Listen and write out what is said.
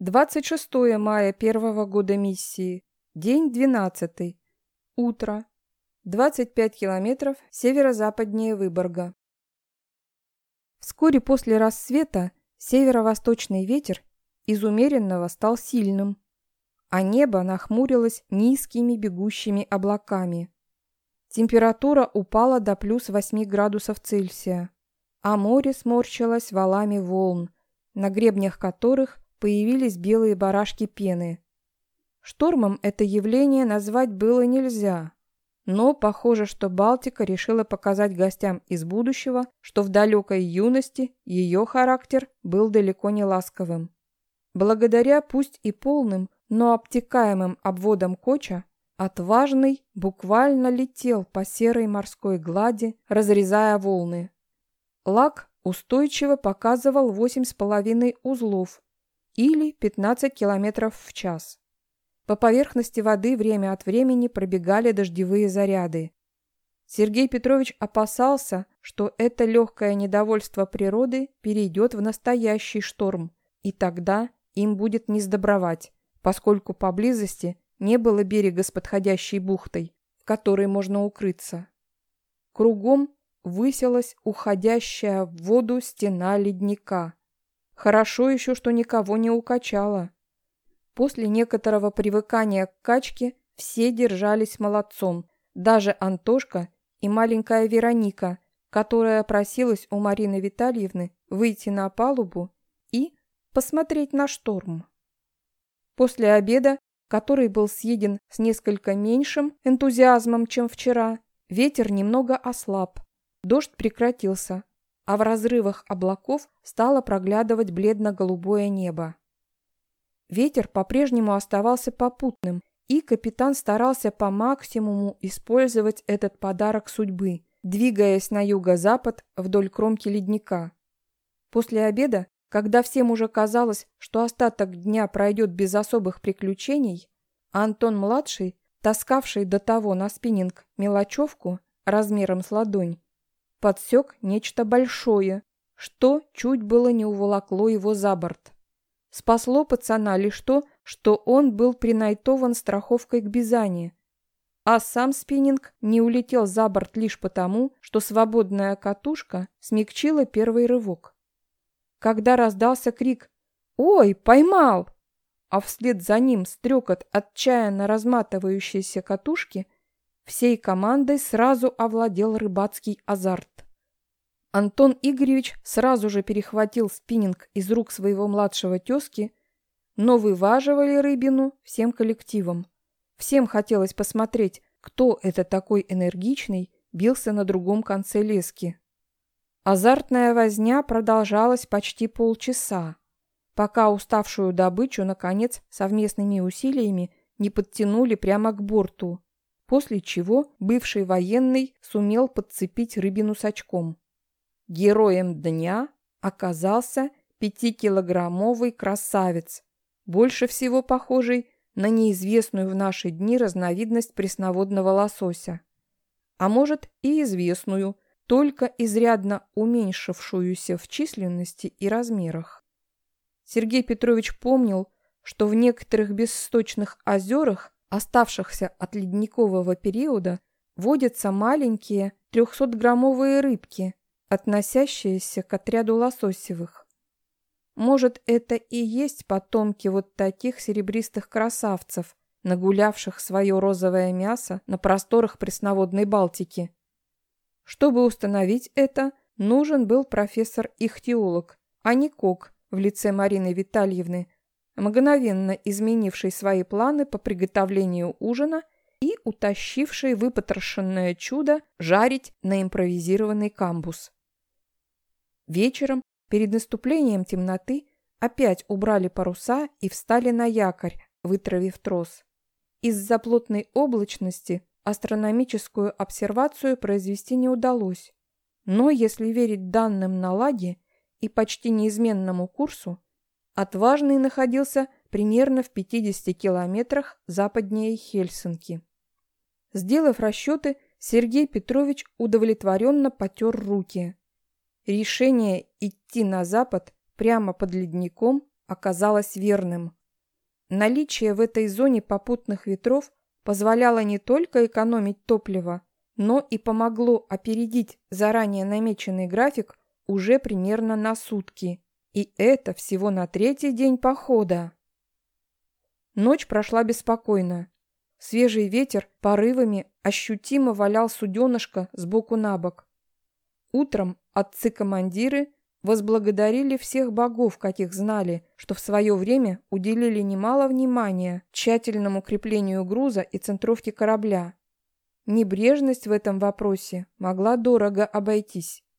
26 мая первого года миссии. День 12. Утро. 25 километров северо-западнее Выборга. Вскоре после рассвета северо-восточный ветер из умеренного стал сильным, а небо нахмурилось низкими бегущими облаками. Температура упала до плюс 8 градусов Цельсия, а море сморщилось валами волн, на гребнях которых появились белые барашки пены. Штормом это явление назвать было нельзя, но похоже, что Балтика решила показать гостям из будущего, что в далекой юности ее характер был далеко не ласковым. Благодаря пусть и полным, но обтекаемым обводам Коча, отважный буквально летел по серой морской глади, разрезая волны. Лак устойчиво показывал восемь с половиной узлов, или 15 км в час. По поверхности воды время от времени пробегали дождевые заряды. Сергей Петрович опасался, что это легкое недовольство природы перейдет в настоящий шторм, и тогда им будет не сдобровать, поскольку поблизости не было берега с подходящей бухтой, в которой можно укрыться. Кругом высилась уходящая в воду стена ледника – Хорошо еще, что никого не укачало. После некоторого привыкания к качке все держались молодцом, даже Антошка и маленькая Вероника, которая просилась у Марины Витальевны выйти на палубу и посмотреть на шторм. После обеда, который был съеден с несколько меньшим энтузиазмом, чем вчера, ветер немного ослаб, дождь прекратился, а в разрывах облаков стало проглядывать бледно-голубое небо. Ветер по-прежнему оставался попутным, и капитан старался по максимуму использовать этот подарок судьбы, двигаясь на юго-запад вдоль кромки ледника. После обеда, когда всем уже казалось, что остаток дня пройдет без особых приключений, Антон-младший, таскавший до того на спиннинг мелочевку размером с ладонь, подсек нечто большое, что чуть было не уволокло его за борт. Спасло пацана лишь то, что он был принайтован страховкой к Бизани, а сам спиннинг не улетел за борт лишь потому, что свободная катушка смягчила первый рывок. Когда раздался крик «Ой, поймал!», а вслед за ним стрекот отчаянно разматывающейся катушки – Всей командой сразу овладел рыбацкий азарт. Антон Игоревич сразу же перехватил спиннинг из рук своего младшего тезки, но вываживали рыбину всем коллективом. Всем хотелось посмотреть, кто это такой энергичный бился на другом конце лески. Азартная возня продолжалась почти полчаса, пока уставшую добычу, наконец, совместными усилиями не подтянули прямо к борту после чего бывший военный сумел подцепить рыбину с очком. Героем дня оказался пятикилограммовый красавец, больше всего похожий на неизвестную в наши дни разновидность пресноводного лосося. А может и известную, только изрядно уменьшившуюся в численности и размерах. Сергей Петрович помнил, что в некоторых бессточных озерах оставшихся от ледникового периода, водятся маленькие 300-граммовые рыбки, относящиеся к отряду лососевых. Может, это и есть потомки вот таких серебристых красавцев, нагулявших свое розовое мясо на просторах пресноводной Балтики. Чтобы установить это, нужен был профессор-ихтиолог, а не кок в лице Марины Витальевны, мгновенно изменивший свои планы по приготовлению ужина и утащивший выпотрошенное чудо жарить на импровизированный камбус. Вечером, перед наступлением темноты, опять убрали паруса и встали на якорь, вытравив трос. Из-за плотной облачности астрономическую обсервацию произвести не удалось. Но, если верить данным на лаге и почти неизменному курсу, Отважный находился примерно в 50 километрах западнее Хельсинки. Сделав расчеты, Сергей Петрович удовлетворенно потер руки. Решение идти на запад прямо под ледником оказалось верным. Наличие в этой зоне попутных ветров позволяло не только экономить топливо, но и помогло опередить заранее намеченный график уже примерно на сутки. И это всего на третий день похода. Ночь прошла беспокойно. Свежий ветер порывами ощутимо валял суденышко сбоку на бок. Утром отцы-командиры возблагодарили всех богов, каких знали, что в свое время уделили немало внимания тщательному укреплению груза и центровке корабля. Небрежность в этом вопросе могла дорого обойтись.